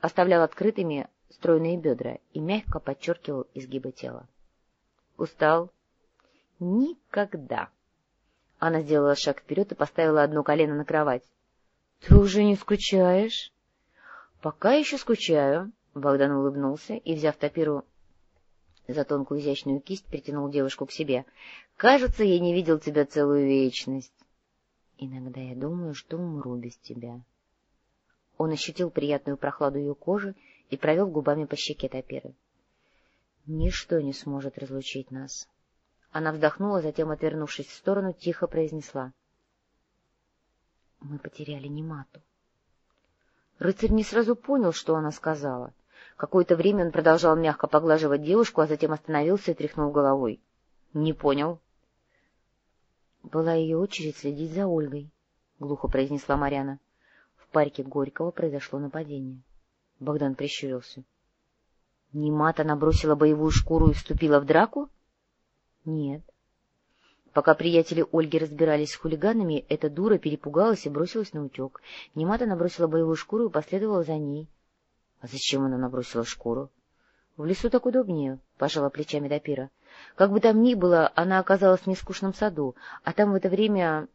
оставлял открытыми стройные бедра и мягко подчеркивал изгибы тела. Устал? Никогда. Она сделала шаг вперед и поставила одно колено на кровать. — Ты уже не скучаешь? — Пока еще скучаю, — Богдан улыбнулся и, взяв топиру за тонкую изящную кисть, притянул девушку к себе. — Кажется, я не видел тебя целую вечность. — Иногда я думаю, что умру без тебя. Он ощутил приятную прохладу ее кожи и провел губами по щеке Тапиры. — Ничто не сможет разлучить нас. Она вздохнула, затем, отвернувшись в сторону, тихо произнесла. — Мы потеряли Немату. Рыцарь не сразу понял, что она сказала. Какое-то время он продолжал мягко поглаживать девушку, а затем остановился и тряхнул головой. — Не понял. — Была ее очередь следить за Ольгой, — глухо произнесла Марьяна парке Горького произошло нападение. Богдан прищурился. — Немата набросила боевую шкуру и вступила в драку? — Нет. Пока приятели Ольги разбирались с хулиганами, эта дура перепугалась и бросилась на утек. Немата набросила боевую шкуру и последовала за ней. — А зачем она набросила шкуру? — В лесу так удобнее, — пожала плечами Допира. Как бы там ни было, она оказалась в нескучном саду, а там в это время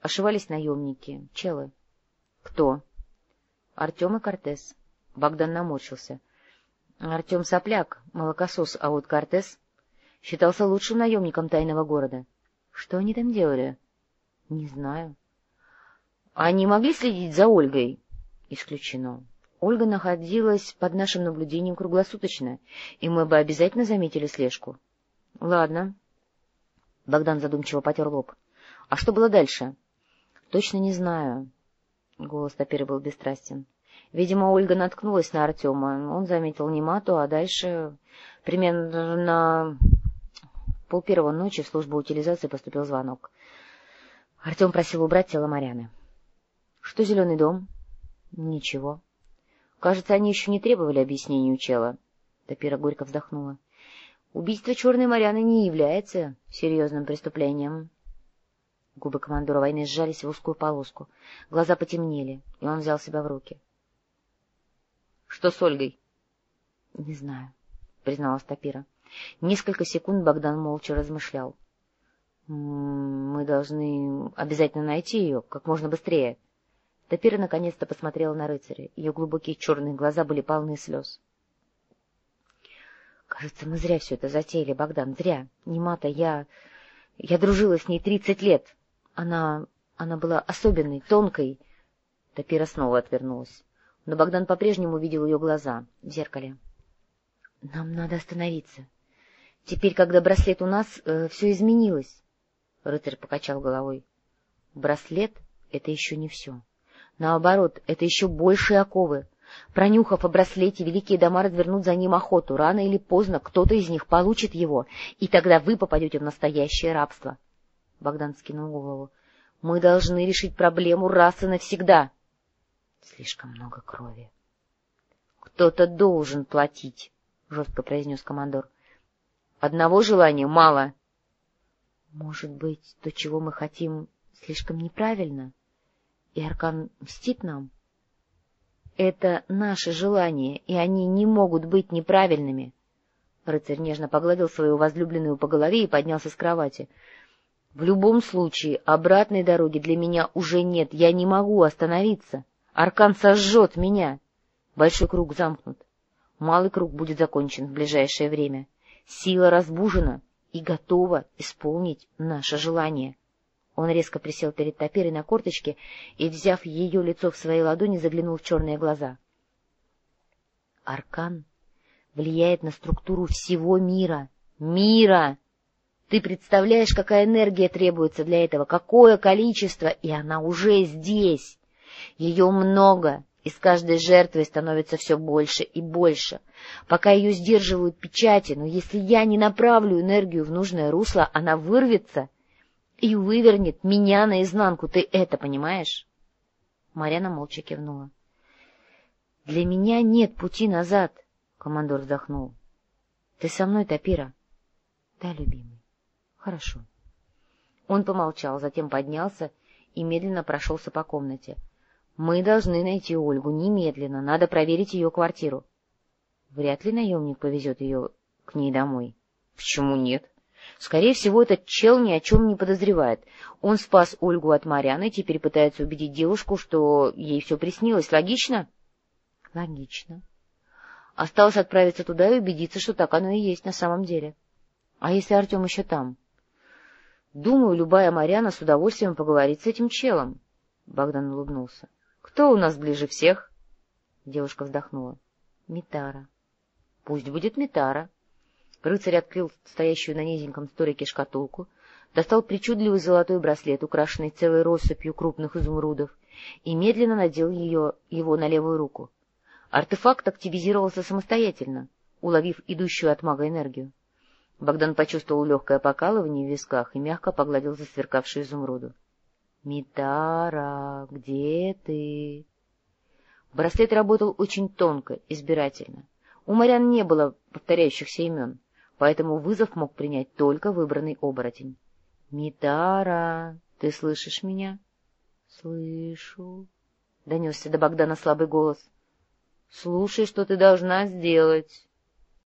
ошивались наемники, челы. Кто? Артем и Кортес. Богдан наморщился. Артем сопляк, молокосос, а вот Кортес считался лучшим наемником тайного города. Что они там делали? Не знаю. Они могли следить за Ольгой? Исключено. Ольга находилась под нашим наблюдением круглосуточно, и мы бы обязательно заметили слежку. — Ладно. Богдан задумчиво потер лоб. — А что было дальше? — Точно не знаю. Голос Тапира был бесстрастен. Видимо, Ольга наткнулась на Артема. Он заметил Немату, а дальше, примерно полпервого ночи, в службу утилизации поступил звонок. Артем просил убрать тело Марьяны. — Что зеленый дом? — Ничего. — Кажется, они еще не требовали объяснений у чела. Тапира горько вздохнула. — Убийство черной Марьяны не является серьезным преступлением. Губы командора войны сжались в узкую полоску. Глаза потемнели, и он взял себя в руки. — Что с Ольгой? — Не знаю, — призналась Тапира. Несколько секунд Богдан молча размышлял. — Мы должны обязательно найти ее как можно быстрее. Тапира наконец-то посмотрела на рыцаря. Ее глубокие черные глаза были полны слез. — Кажется, мы зря все это затеяли, Богдан, зря. Немата, я... Я дружила с ней тридцать лет. Она... она была особенной, тонкой. Тапира снова отвернулась. Но Богдан по-прежнему видел ее глаза в зеркале. — Нам надо остановиться. Теперь, когда браслет у нас, э, все изменилось. Рыцарь покачал головой. — Браслет — это еще не все. Наоборот, это еще большие оковы. Пронюхав о браслете, великие дома развернут за ним охоту. Рано или поздно кто-то из них получит его, и тогда вы попадете в настоящее рабство. Богдан скинул голову. — Мы должны решить проблему раз и навсегда. Слишком много крови. — Кто-то должен платить, — жестко произнес командор. — Одного желания мало. — Может быть, то, чего мы хотим, слишком неправильно, и Аркан мстит нам? — Это наши желания, и они не могут быть неправильными. Рыцарь нежно погладил свою возлюбленную по голове и поднялся с кровати. В любом случае, обратной дороги для меня уже нет, я не могу остановиться. Аркан сожжет меня. Большой круг замкнут. Малый круг будет закончен в ближайшее время. Сила разбужена и готова исполнить наше желание. Он резко присел перед Топирой на корточке и, взяв ее лицо в свои ладони, заглянул в черные глаза. Аркан влияет на структуру всего мира. Мира! Ты представляешь, какая энергия требуется для этого, какое количество, и она уже здесь. Ее много, и с каждой жертвой становится все больше и больше. Пока ее сдерживают печати, но если я не направлю энергию в нужное русло, она вырвется и вывернет меня наизнанку. Ты это понимаешь? Марьяна молча кивнула. — Для меня нет пути назад, — командор вздохнул. — Ты со мной, Тапира? — Да, любимый. Хорошо. Он помолчал, затем поднялся и медленно прошелся по комнате. — Мы должны найти Ольгу немедленно, надо проверить ее квартиру. Вряд ли наемник повезет ее к ней домой. — Почему нет? Скорее всего, этот чел ни о чем не подозревает. Он спас Ольгу от Марьяны, теперь пытается убедить девушку, что ей все приснилось. Логично? Логично. Осталось отправиться туда и убедиться, что так оно и есть на самом деле. А если Артем еще там? Думаю, любая Марьяна с удовольствием поговорит с этим челом. Богдан улыбнулся. — Кто у нас ближе всех? Девушка вздохнула. — Митара. — Пусть будет Митара. Рыцарь открыл стоящую на низеньком столике шкатулку, достал причудливый золотой браслет, украшенный целой россыпью крупных изумрудов, и медленно надел ее, его на левую руку. Артефакт активизировался самостоятельно, уловив идущую от мага энергию. Богдан почувствовал легкое покалывание в висках и мягко погладил засверкавшую изумруду. — Митара, где ты? Браслет работал очень тонко, избирательно. У Марян не было повторяющихся имен поэтому вызов мог принять только выбранный оборотень. — Митара, ты слышишь меня? — Слышу, — донесся до Богдана слабый голос. — Слушай, что ты должна сделать.